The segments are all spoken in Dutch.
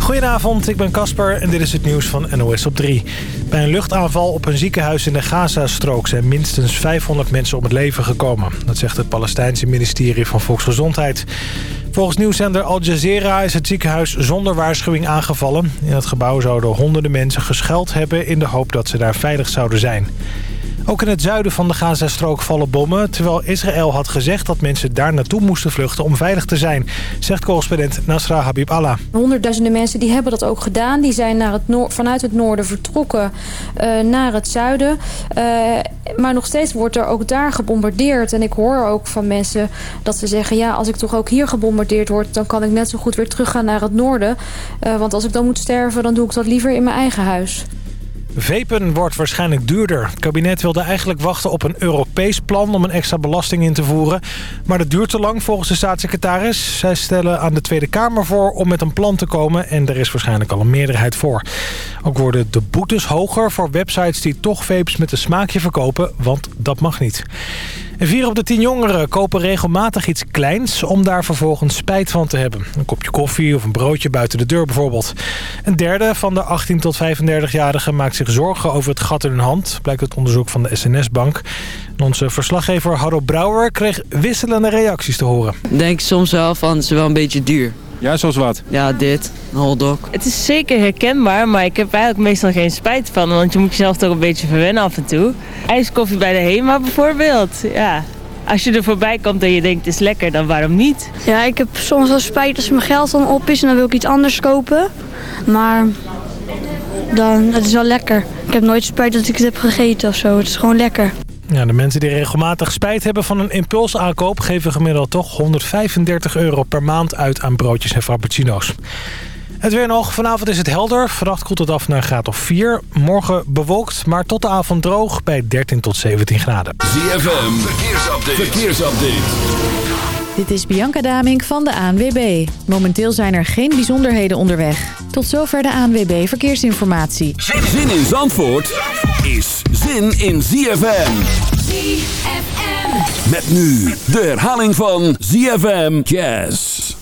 Goedenavond, ik ben Casper en dit is het nieuws van NOS op 3. Bij een luchtaanval op een ziekenhuis in de Gazastrook zijn minstens 500 mensen om het leven gekomen. Dat zegt het Palestijnse ministerie van Volksgezondheid. Volgens nieuwszender Al Jazeera is het ziekenhuis zonder waarschuwing aangevallen. In het gebouw zouden honderden mensen geschuild hebben in de hoop dat ze daar veilig zouden zijn. Ook in het zuiden van de Gazastrook vallen bommen... terwijl Israël had gezegd dat mensen daar naartoe moesten vluchten om veilig te zijn... zegt correspondent Nasra Habib Allah. Honderdduizenden mensen die hebben dat ook gedaan. Die zijn naar het vanuit het noorden vertrokken uh, naar het zuiden. Uh, maar nog steeds wordt er ook daar gebombardeerd. En ik hoor ook van mensen dat ze zeggen... ja, als ik toch ook hier gebombardeerd word... dan kan ik net zo goed weer teruggaan naar het noorden. Uh, want als ik dan moet sterven, dan doe ik dat liever in mijn eigen huis. Vapen wordt waarschijnlijk duurder. Het kabinet wilde eigenlijk wachten op een Europees plan om een extra belasting in te voeren. Maar dat duurt te lang volgens de staatssecretaris. Zij stellen aan de Tweede Kamer voor om met een plan te komen en er is waarschijnlijk al een meerderheid voor. Ook worden de boetes hoger voor websites die toch vapes met een smaakje verkopen, want dat mag niet. En vier op de tien jongeren kopen regelmatig iets kleins om daar vervolgens spijt van te hebben. Een kopje koffie of een broodje buiten de deur bijvoorbeeld. Een derde van de 18 tot 35-jarigen maakt zich zorgen over het gat in hun hand, blijkt het onderzoek van de SNS-bank. Onze verslaggever Harro Brouwer kreeg wisselende reacties te horen. Ik denk soms wel van, het is wel een beetje duur. Ja, zoals wat? Ja, dit. Een hotdog. Het is zeker herkenbaar, maar ik heb eigenlijk meestal geen spijt van. Want je moet jezelf toch een beetje verwennen af en toe. IJskoffie bij de HEMA bijvoorbeeld. Ja, als je er voorbij komt en je denkt het is lekker, dan waarom niet? Ja, ik heb soms wel spijt als mijn geld dan op is en dan wil ik iets anders kopen. Maar dan, het is wel lekker. Ik heb nooit spijt dat ik het heb gegeten of zo. Het is gewoon lekker. Ja, de mensen die regelmatig spijt hebben van een impulsaankoop... geven gemiddeld toch 135 euro per maand uit aan broodjes en frappuccino's. Het weer nog. Vanavond is het helder. Vannacht koelt het af naar een graad of 4. Morgen bewolkt, maar tot de avond droog bij 13 tot 17 graden. ZFM, verkeersupdate. verkeersupdate. Dit is Bianca Damink van de ANWB. Momenteel zijn er geen bijzonderheden onderweg. Tot zover de ANWB Verkeersinformatie. Zin in Zandvoort is zin in ZFM. ZFM. Met nu de herhaling van ZFM Jazz.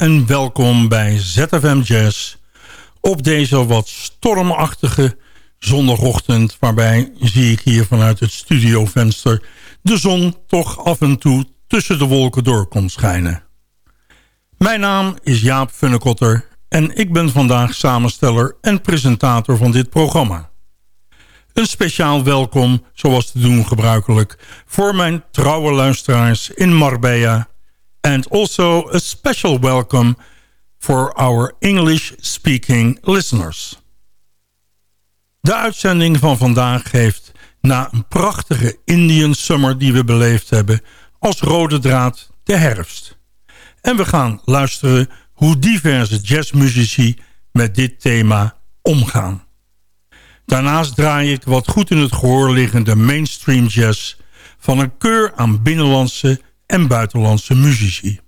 En welkom bij ZFM Jazz op deze wat stormachtige zondagochtend waarbij zie ik hier vanuit het studiovenster de zon toch af en toe tussen de wolken door komt schijnen. Mijn naam is Jaap Funnekotter en ik ben vandaag samensteller en presentator van dit programma. Een speciaal welkom, zoals te doen gebruikelijk, voor mijn trouwe luisteraars in Marbella and also a special welcome for our English-speaking listeners. De uitzending van vandaag heeft na een prachtige Indian Summer die we beleefd hebben... als rode draad de herfst. En we gaan luisteren hoe diverse jazzmuzici met dit thema omgaan. Daarnaast draai ik wat goed in het gehoor liggende mainstream jazz... van een keur aan binnenlandse en buitenlandse muzici.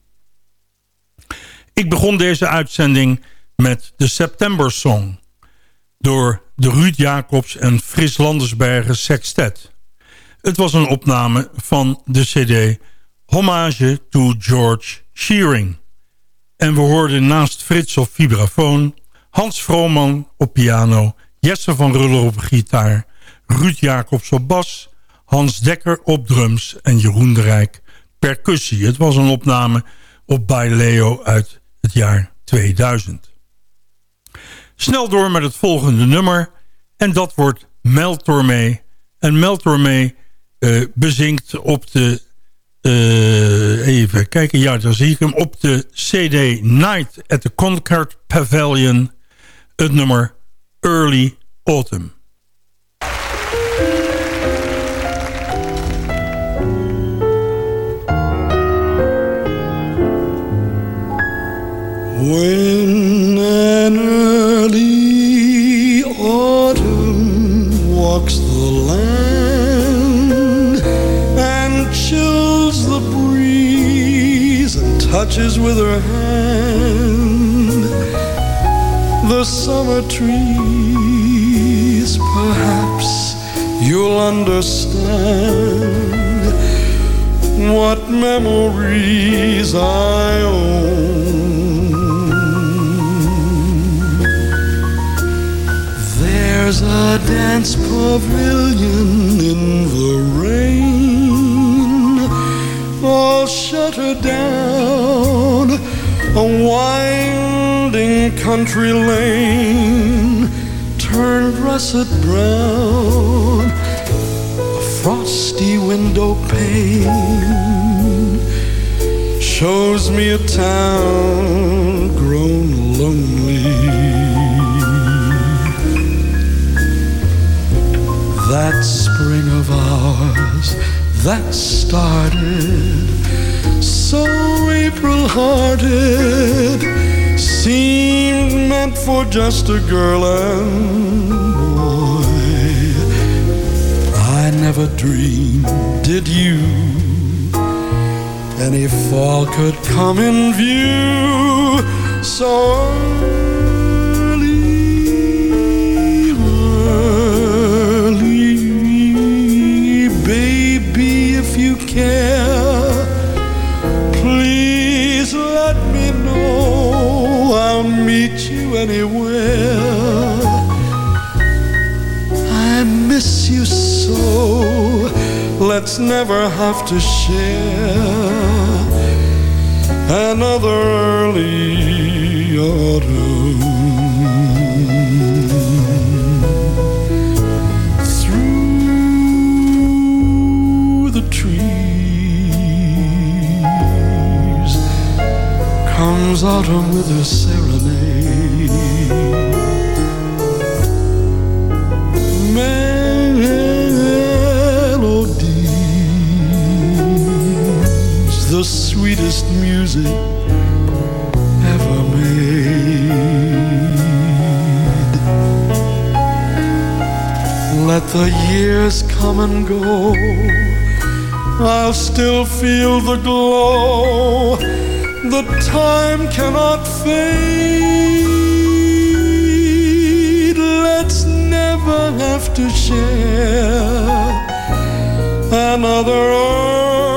Ik begon deze uitzending met de September Song... door de Ruud Jacobs en Fris Landersbergen Sextet. Het was een opname van de cd Hommage to George Shearing. En we hoorden naast Frits op vibrafoon... Hans Vrooman op piano... Jesse van Ruller op gitaar... Ruud Jacobs op bas... Hans Dekker op drums en Jeroen de Rijk percussie. Het was een opname op By Leo uit het jaar 2000. Snel door met het volgende nummer. En dat wordt Mel. En Mel Tormé uh, bezinkt op de... Uh, even kijken, ja, daar zie ik hem op de CD Night at the Concord Pavilion. Het nummer Early Autumn. When an early autumn walks the land and chills the breeze and touches with her hand the summer trees, perhaps you'll understand what memories I own There's a dance pavilion in the rain, all shuttered down, a winding country lane turned russet brown, a frosty window pane shows me a town grown lonely. That spring of ours that started so April hearted seemed meant for just a girl and boy. I never dreamed, did you? Any fall could come in view so care. Please let me know I'll meet you anywhere. I miss you so. Let's never have to share another early autumn. Comes autumn with her serenade. Melodies, the sweetest music ever made. Let the years come and go. I'll still feel the glow the time cannot fade. Let's never have to share another early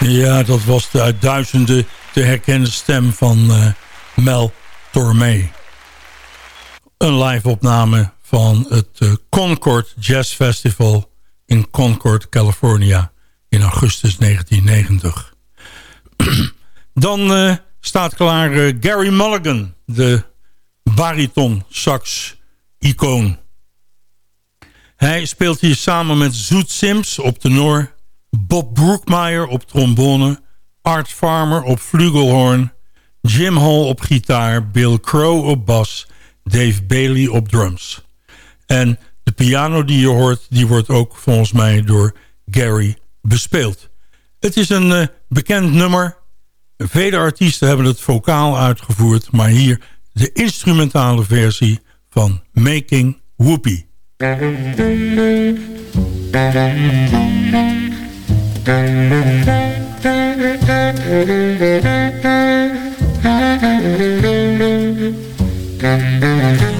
Ja, dat was de uit duizenden te herkennen stem van uh, Mel Tormé. Een live opname van het uh, Concord Jazz Festival in Concord, California in augustus 1990. Dan uh, staat klaar Gary Mulligan, de bariton sax icoon. Hij speelt hier samen met Zoet Sims op tenor Bob Brookmeyer op trombone, Art Farmer op flugelhorn, Jim Hall op gitaar, Bill Crow op bas, Dave Bailey op drums. En piano die je hoort, die wordt ook volgens mij door Gary bespeeld. Het is een eh, bekend nummer. Vele artiesten hebben het vocaal uitgevoerd, maar hier de instrumentale versie van Making Whoopie.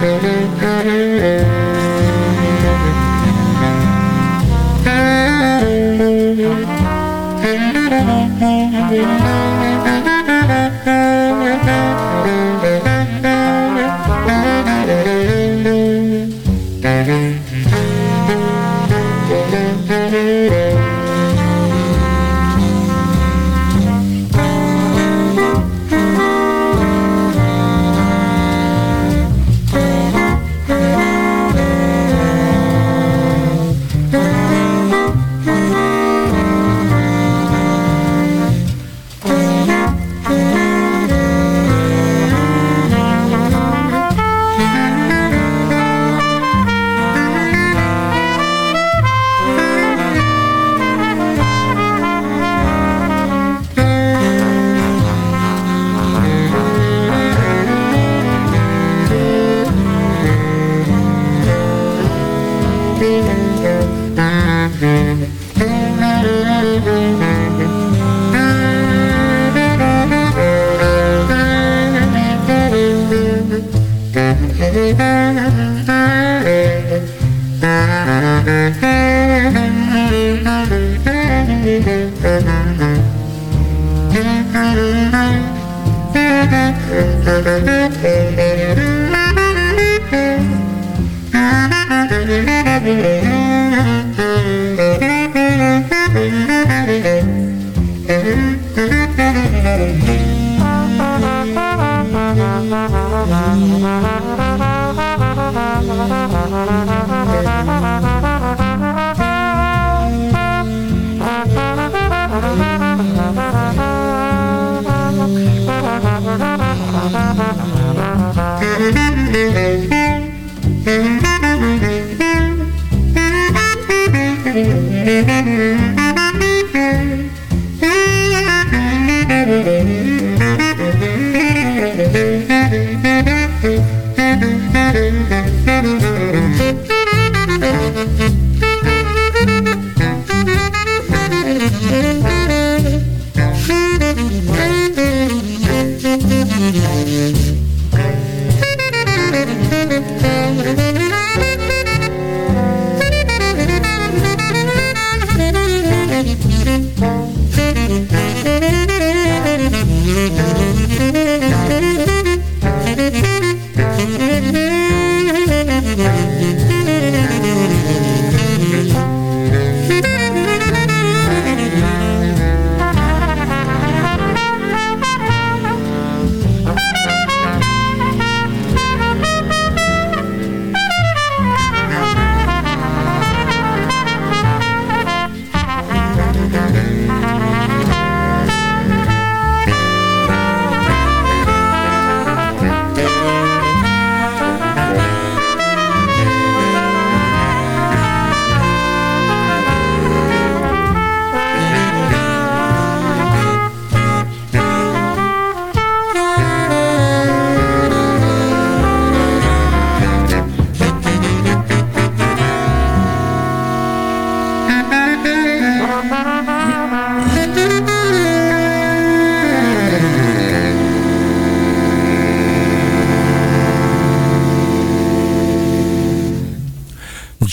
MUZIEK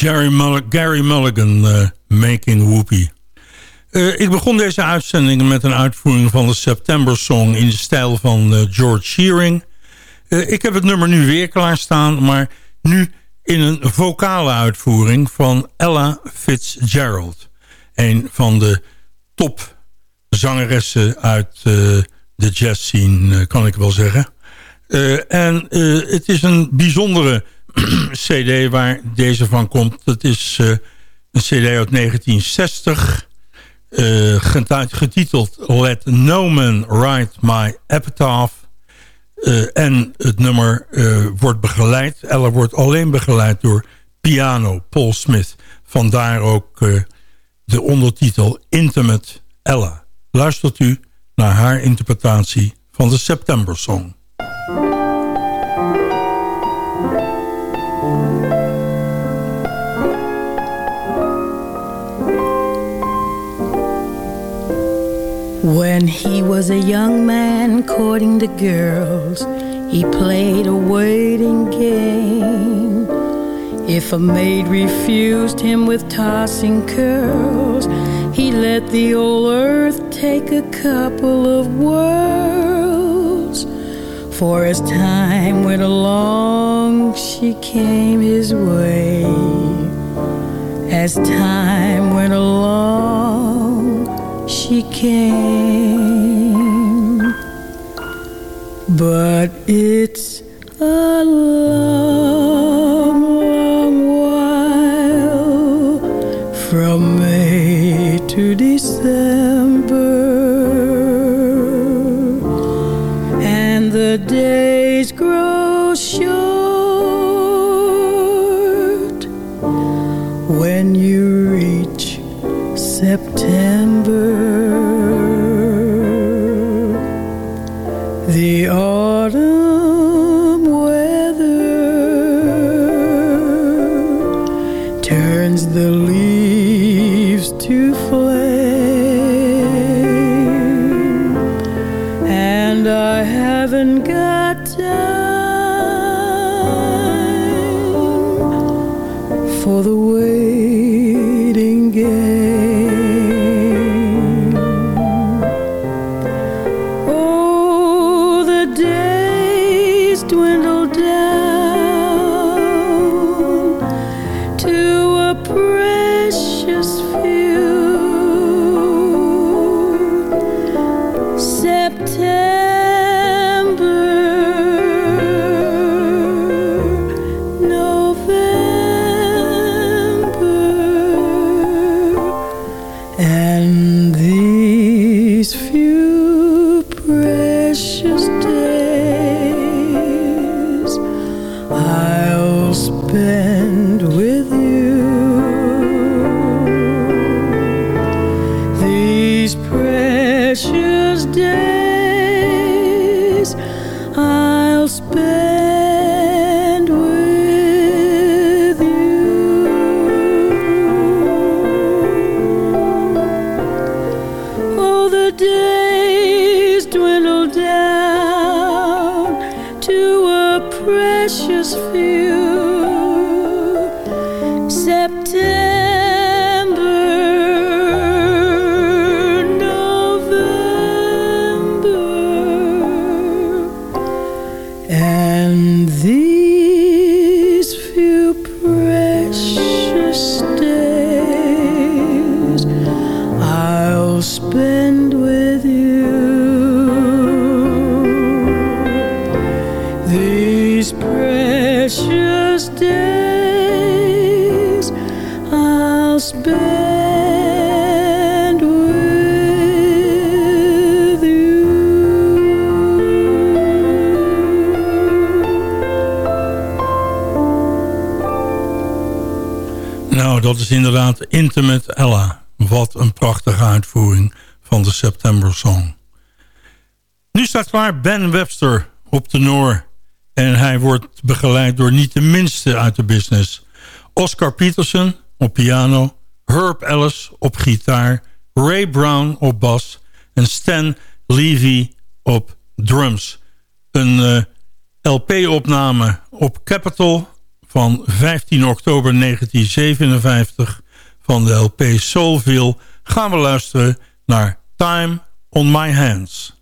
Mull Gary Mulligan, uh, Making Whoopi. Uh, ik begon deze uitzending met een uitvoering van de September Song... in de stijl van uh, George Shearing. ik heb het nummer nu weer klaarstaan... maar nu in een vocale uitvoering van Ella Fitzgerald. Een van de top zangeressen uit de jazz scene, kan ik wel zeggen. en het is een bijzondere cd waar deze van komt. Dat is uh, een cd uit 1960. Uh, getiteld Let No Man Write My Epitaph. Uh, en het nummer wordt begeleid. Ella wordt alleen begeleid door piano Paul Smith. Vandaar ook de ondertitel Intimate Ella. Luistert u naar haar interpretatie van de September Song. When he was a young man courting the girls, he played a waiting game. If a maid refused him with tossing curls, he let the old earth take a couple of whirls. For as time went along, she came his way. As time went along, she came. But it's a long, long while from May to December, and the days grow short when you reach September. Is inderdaad Intimate Ella. Wat een prachtige uitvoering van de September Song. Nu staat klaar Ben Webster op tenor. En hij wordt begeleid door niet de minste uit de business. Oscar Peterson op piano. Herb Ellis op gitaar. Ray Brown op bas. En Stan Levy op drums. Een eh, LP-opname op Capitol van 15 oktober 1957 van de LP Soulville gaan we luisteren naar Time on My Hands.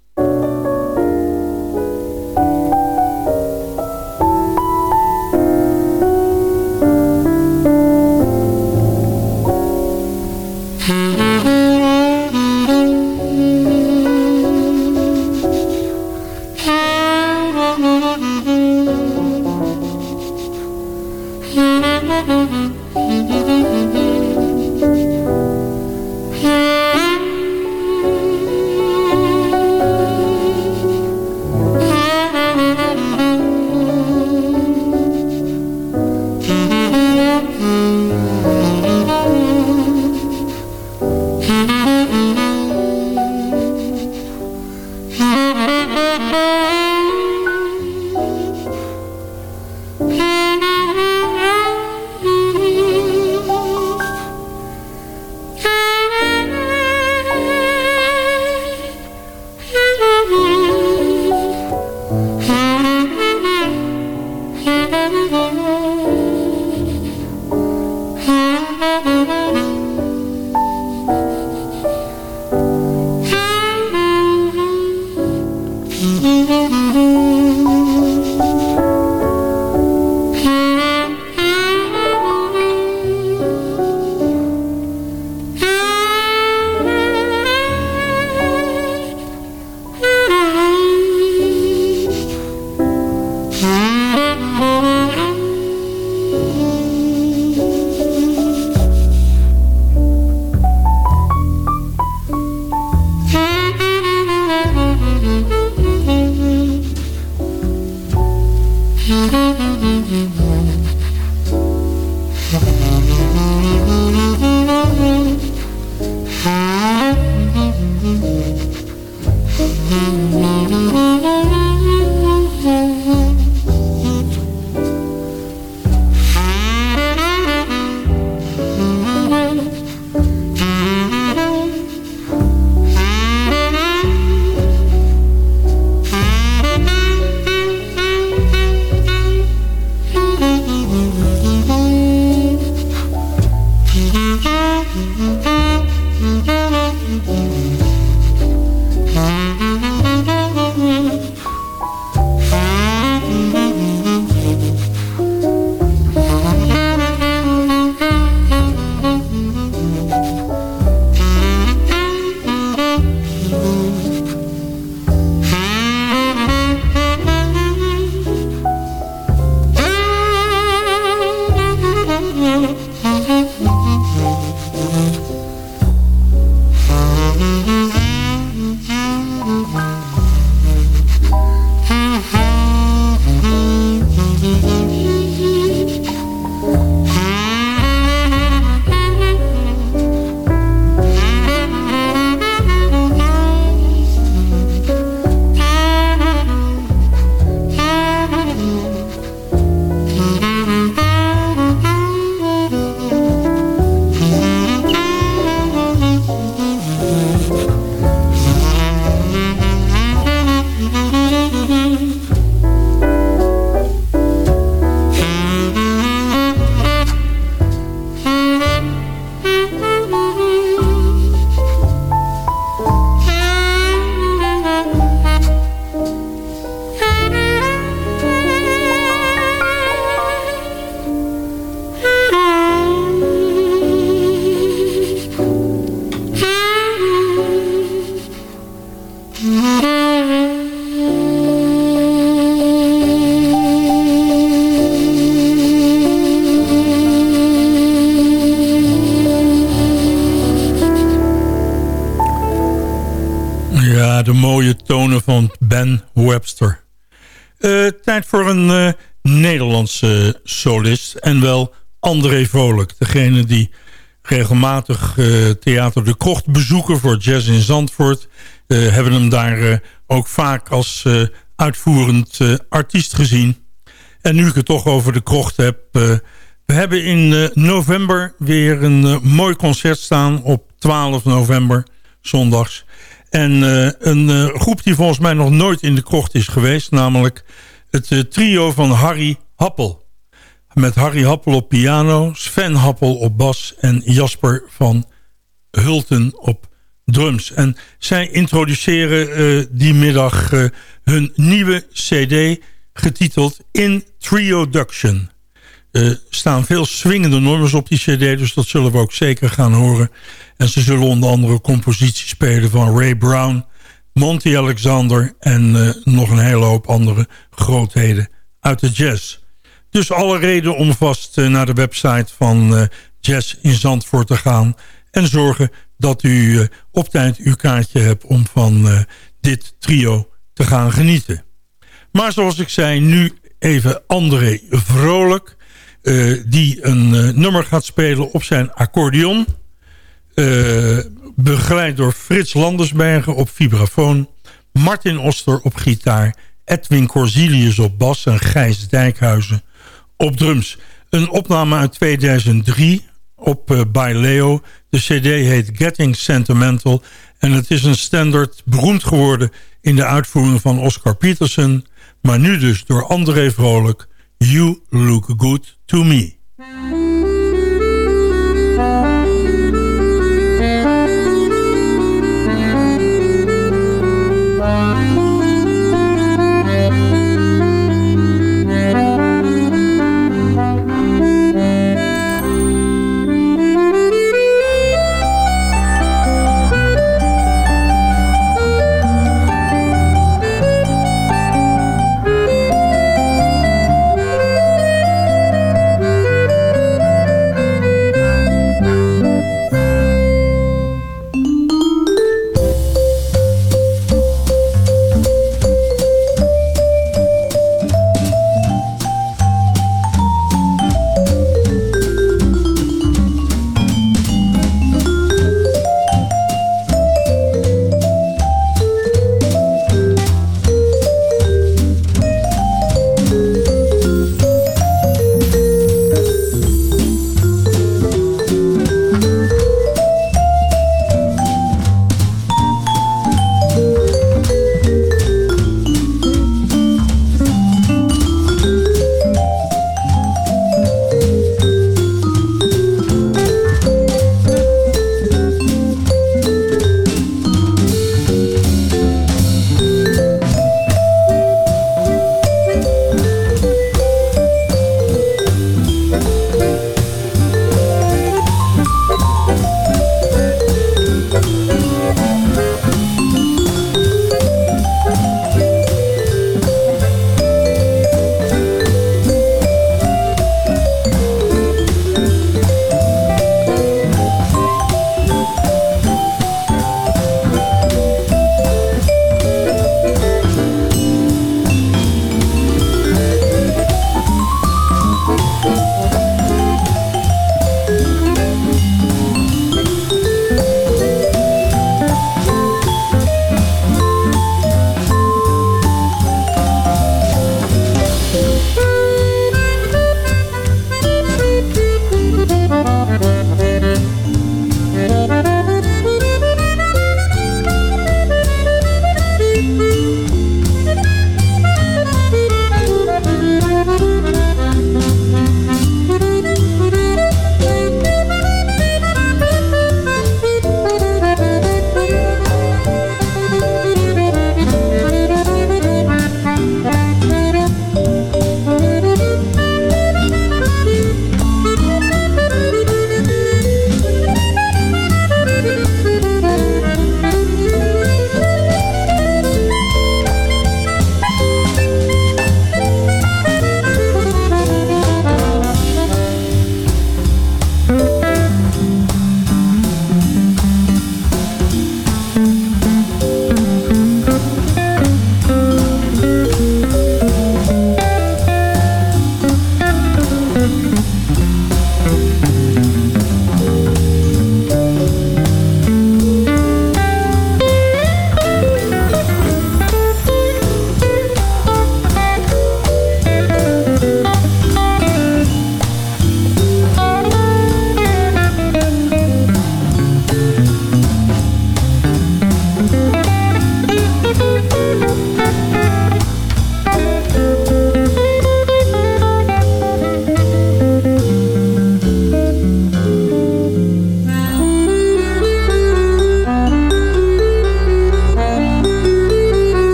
En wel André Vrolijk. Degene die regelmatig uh, Theater de Krocht bezoeken voor Jazz in Zandvoort. Uh, hebben hem daar ook vaak als uitvoerend artiest gezien. En nu ik het toch over de Krocht heb... we hebben in november weer een mooi concert staan op 12 november, zondags. En een groep die volgens mij nog nooit in de krocht is geweest... namelijk het eh, trio van Harry Happel. Met Harry Happel op piano, Sven Happel op bas en Jasper van Hulten op drums. En zij introduceren uh, die middag uh, hun nieuwe cd getiteld In Trioduction. Er staan veel swingende nummers op die cd, dus dat zullen we ook zeker gaan horen. En ze zullen onder andere composities spelen van Ray Brown, Monty Alexander en uh, nog een hele hoop andere grootheden uit de jazz. Dus alle reden om vast uh, naar de website van uh, Jazz in Zandvoort te gaan en zorgen dat u op tijd uw kaartje hebt om van dit trio te gaan genieten. Maar zoals ik zei, nu even André Vrolijk... die een nummer gaat spelen op zijn accordeon... Uh, begeleid door Frits Landersbergen op vibrafoon... Martin Oster op gitaar... Edwin Corsilius op bas en Gijs Dijkhuizen op drums. Een opname uit 2003 op uh, By Leo. De cd heet Getting Sentimental... en het is een standaard beroemd geworden... in de uitvoering van Oscar Peterson... maar nu dus door André Vrolijk... You Look Good To Me.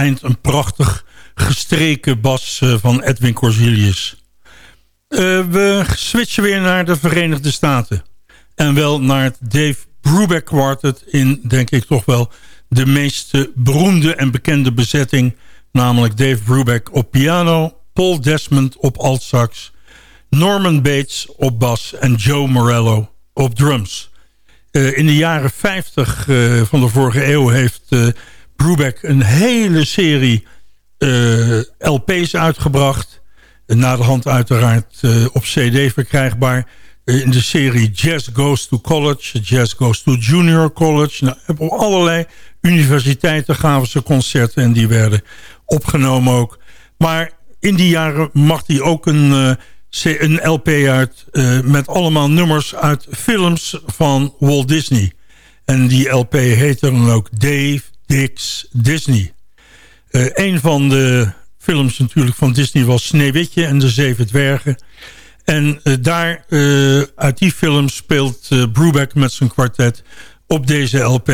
Eind een prachtig gestreken bas uh, van Edwin Corsilius. Uh, we switchen weer naar de Verenigde Staten. En wel naar het Dave Brubeck Quartet... in, denk ik, toch wel de meest beroemde en bekende bezetting... namelijk Dave Brubeck op piano... Paul Desmond op altsax... Norman Bates op bas en Joe Morello op drums... In de jaren 50 uh, van de vorige eeuw heeft Brubeck een hele serie LP's uitgebracht. Na de hand uiteraard op cd verkrijgbaar. in de serie Jazz Goes to College, Jazz Goes to Junior College. Nou, op allerlei universiteiten gaven ze concerten en die werden opgenomen ook. Maar in die jaren mag hij ook een een LP uit met allemaal nummers uit films van Walt Disney. En die LP heet dan ook Dave Dix Disney. Uh, een van de films natuurlijk van Disney was Sneeuwwitje en de Zeven Dwergen. En uh, daar, uit die film speelt Brubeck met zijn kwartet op deze LP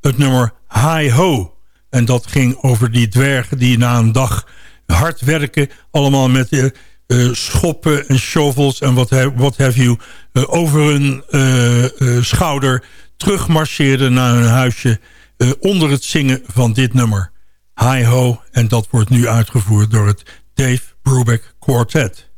het nummer Hi Ho. En dat ging over die dwergen die na een dag hard werken... allemaal met uh, schoppen en shovels en wat, what have you... Uh, over hun uh, schouder terugmarcheerden naar hun huisje... onder het zingen van dit nummer. Hi Ho, en dat wordt nu uitgevoerd door het Dave Brubeck Quartet.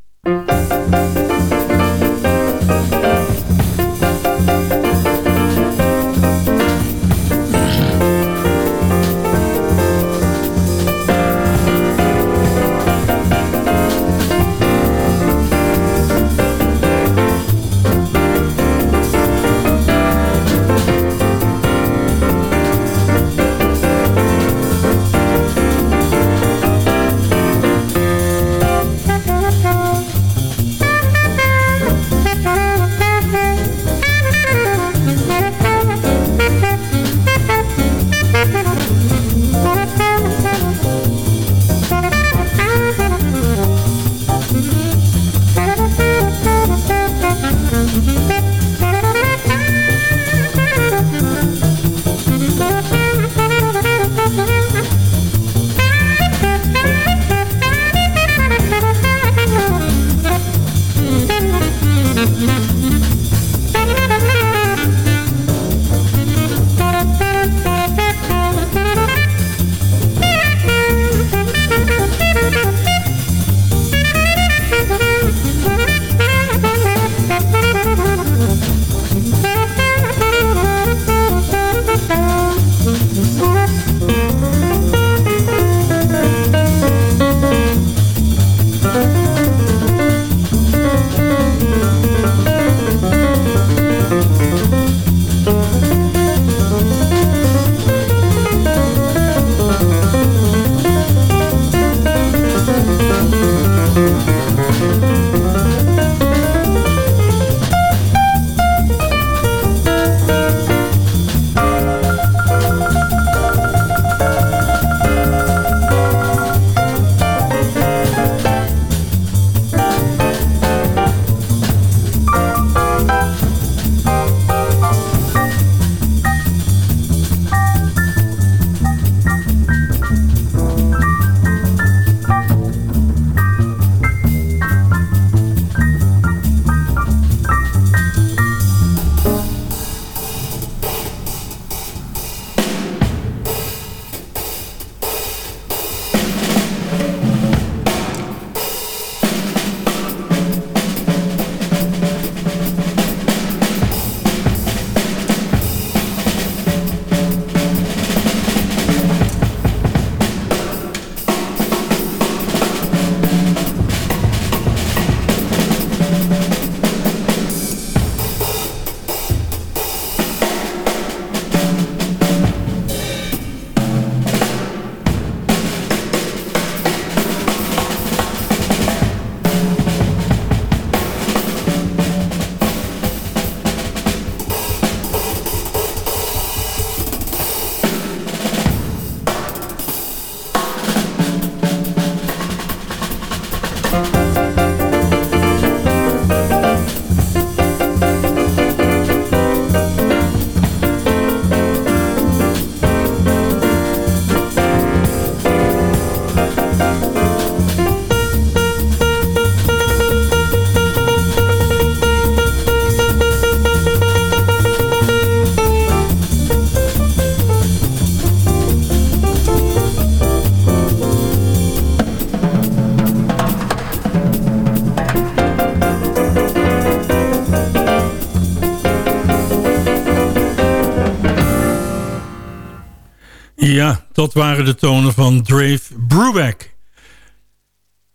Dat waren de tonen van Dave Brubeck.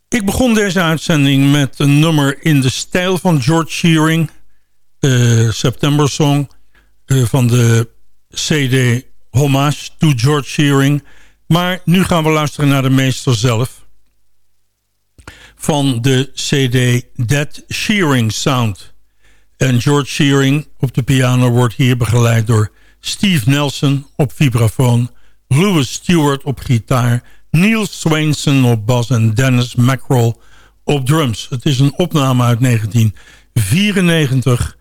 Ik begon deze uitzending met een nummer in de stijl van George Shearing. De September Song uh, van de CD Homage to George Shearing. Maar nu gaan we luisteren naar de meester zelf. Van de CD Dead Shearing Sound. En George Shearing op de piano wordt hier begeleid door Steve Nelson op vibrafoon... Louis Stewart op gitaar... Neil Swainson op bas en Dennis Mackerel op drums. Het is een opname uit 1994...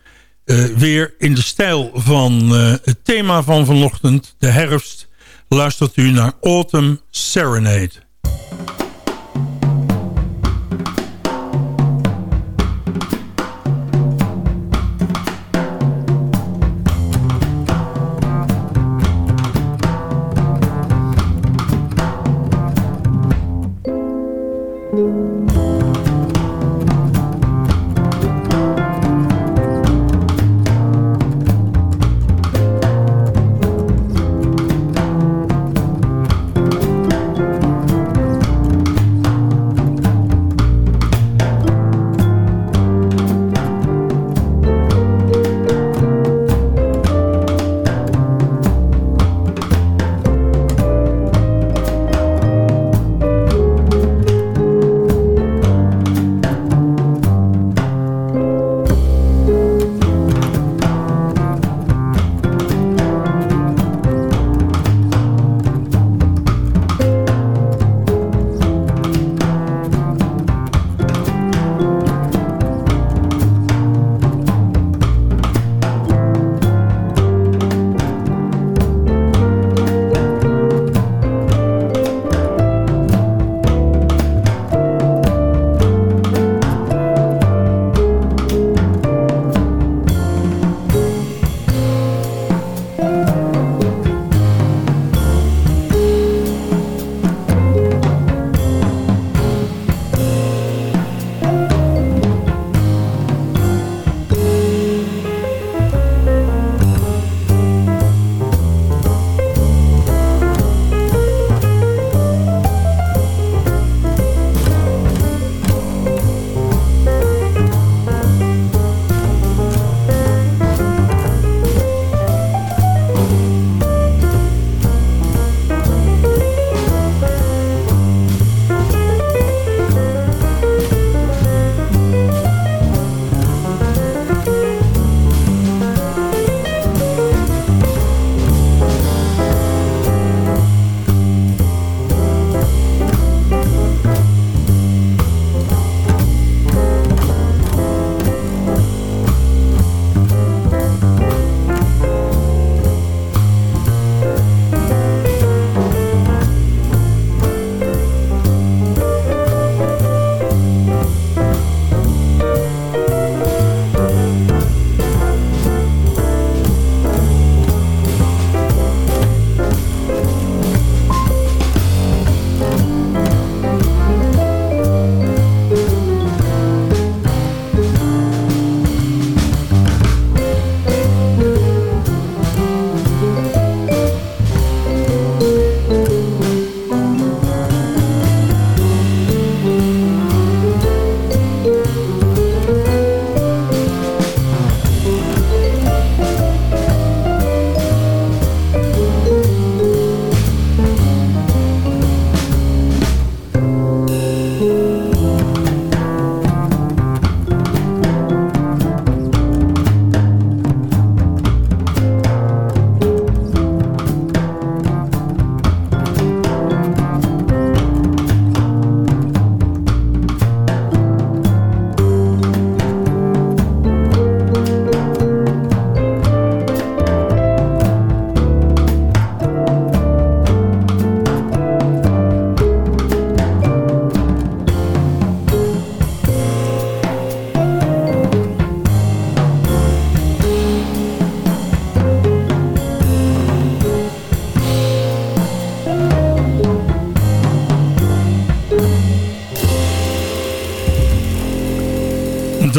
Uh, eh, weer in de stijl van uh, het thema van vanochtend, de herfst... luistert u naar Autumn Serenade.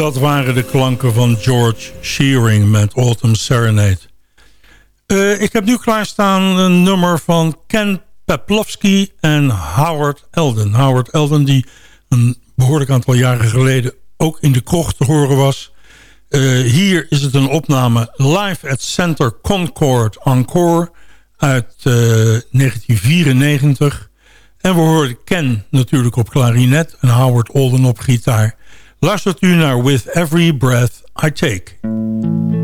Dat waren de klanken van George Shearing met Autumn Serenade. Uh, ik heb nu klaarstaan een nummer van Ken Peplowski en Howard Elden. Howard Elden die een behoorlijk aantal jaren geleden ook in de krocht te horen was. Uh, hier is het een opname live at Center Concord Encore uit uh, 1994. En we hoorden Ken natuurlijk op klarinet en Howard Olden op gitaar. Luistert u naar With Every Breath I Take.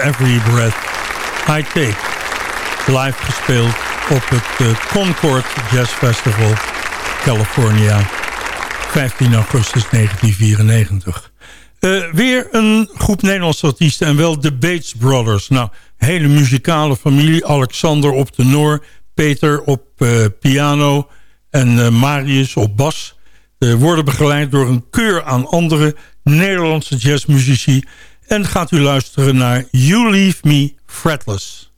Every Breath I Take. Live gespeeld op het uh, Concord Jazz Festival, California. 15 augustus 1994. Uh, eh, weer een groep Nederlandse artiesten en wel de Bates Brothers. Nou, hele muzikale familie. Alexander op tenor, Peter op uh, piano en Marius op bas. worden begeleid door een keur aan andere Nederlandse jazzmuzici... En gaat u luisteren naar You Leave Me Fretless.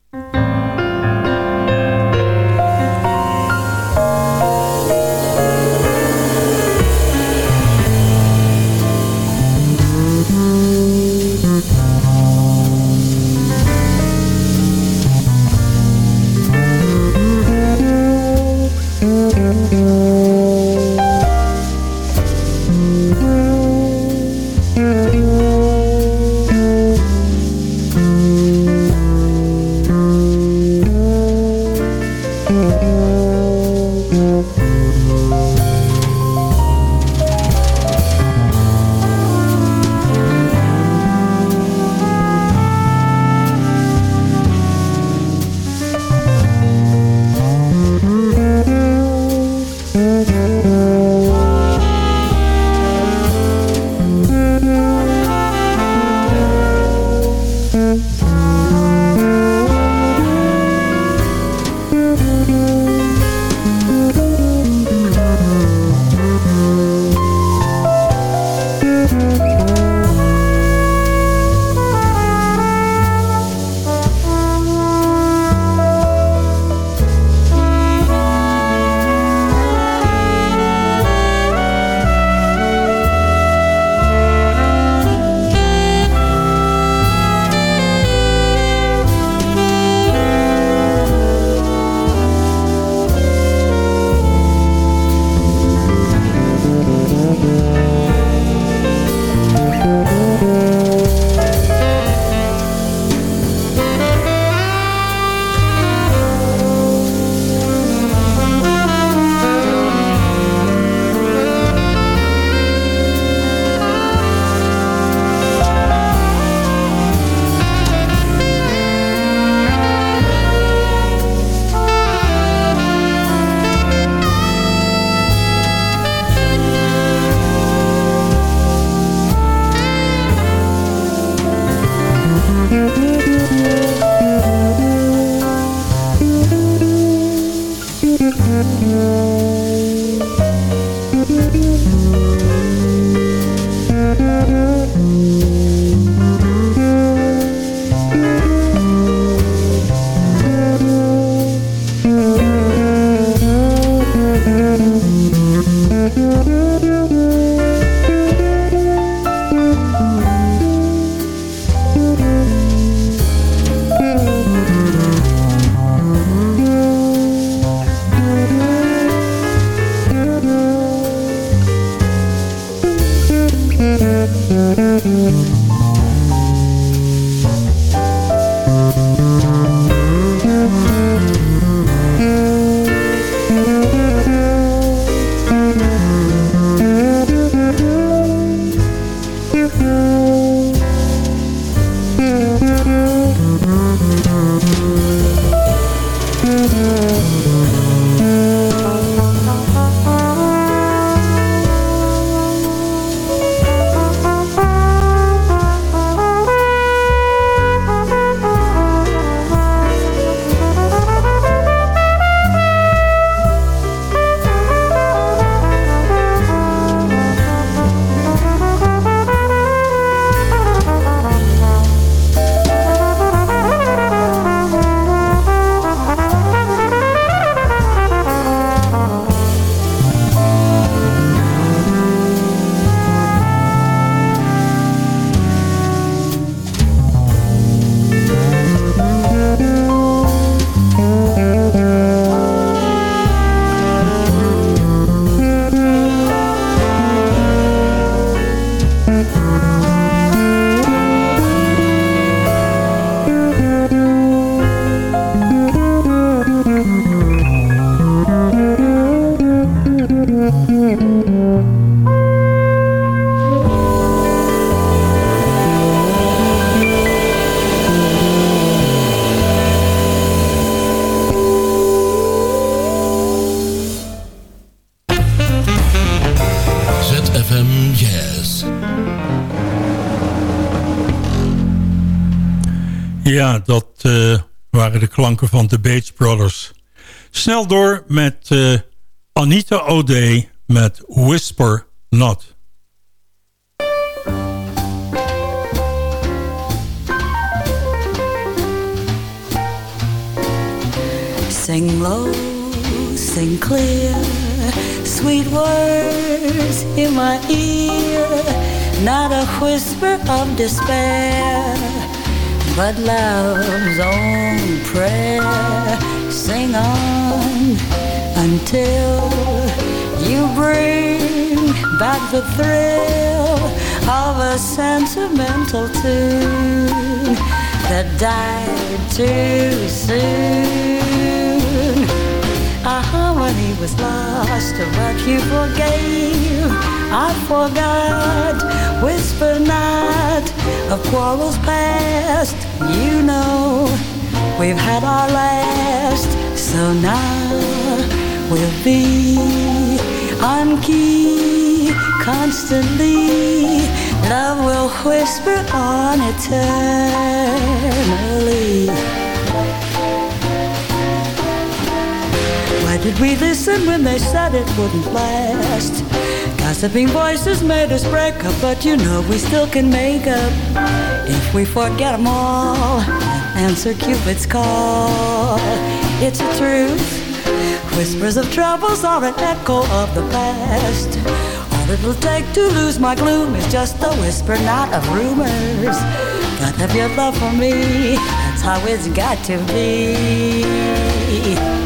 Ja, dat uh, waren de klanken van The Bates Brothers. Snel door met uh, Anita O'Day met Whisper Not. Sing low, sing clear, sweet words in my ear, not a whisper of despair but love's own prayer. Sing on until you bring back the thrill of a sentimental tune that died too soon. Was lost, but you forgave. I forgot. Whisper not of quarrels past. You know we've had our last, so now we'll be on key constantly. Love will whisper on eternally. Did we listen when they said it wouldn't last? Gossiping voices made us break up, but you know we still can make up if we forget them all. Answer Cupid's call. It's the truth. Whispers of troubles are an echo of the past. All it'll take to lose my gloom is just a whisper, not of rumors. Gotta have your love for me, that's how it's got to be.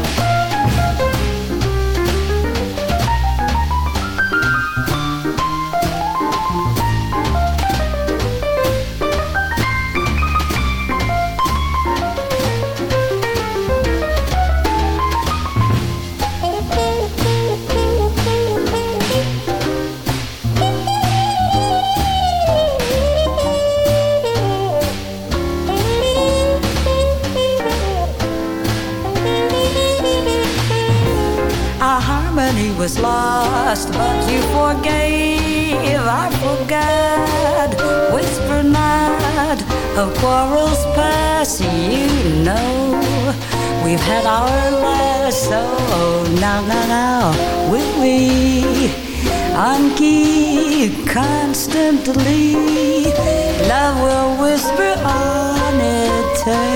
Was lost, but you forgave. I forgot. Whisper not of quarrels past. You know we've had our last. So now, now, now, will we key constantly? Love will whisper on eternally.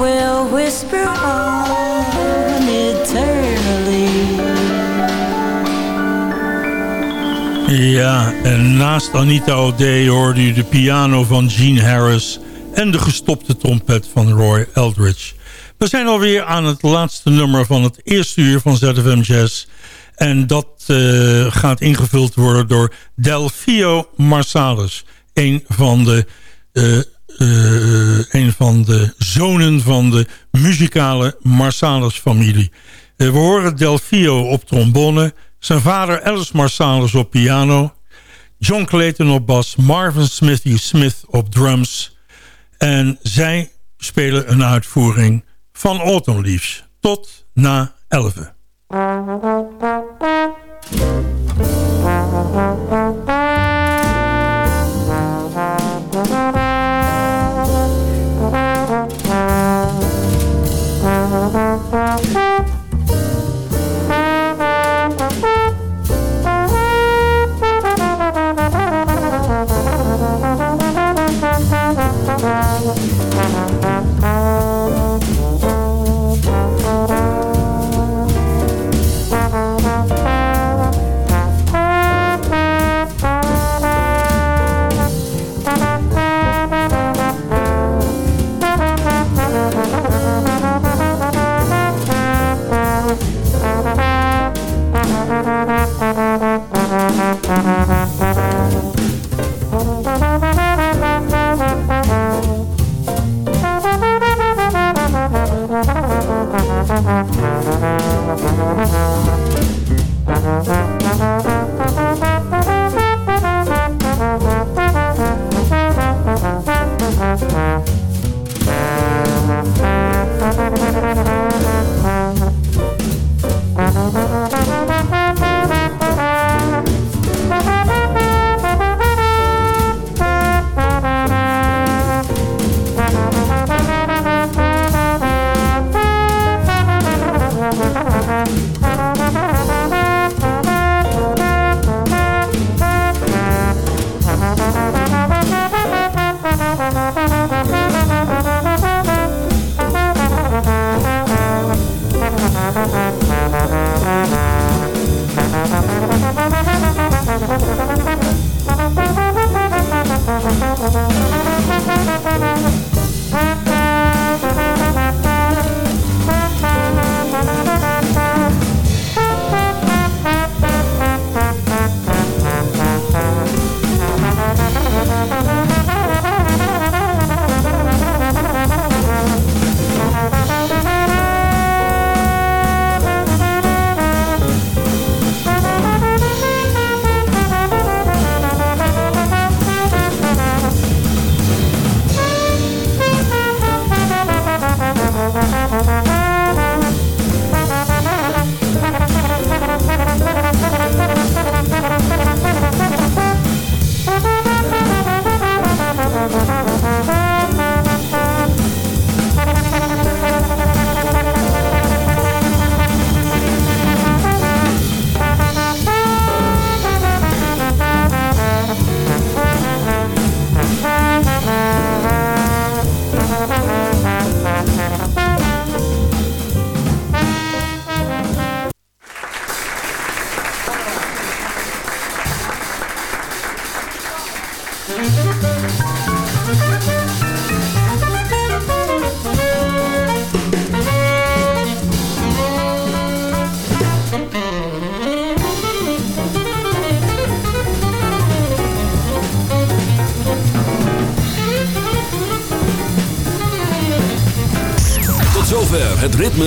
Will whisper on eternally. Ja, en naast Anita O'Day hoorde u de piano van Gene Harris... en de gestopte trompet van Roy Eldridge. We zijn alweer aan het laatste nummer van het eerste uur van ZFM Jazz... en dat uh, gaat ingevuld worden door Delfio Marsalis... een van de... Uh, uh, een van de zonen van de muzikale Marsalis-familie. Uh, we horen Delfio op trombone, zijn vader Alice Marsalis op piano... John Clayton op bas, Marvin Smithy Smith op drums... en zij spelen een uitvoering van Autumn Leaves tot na 11.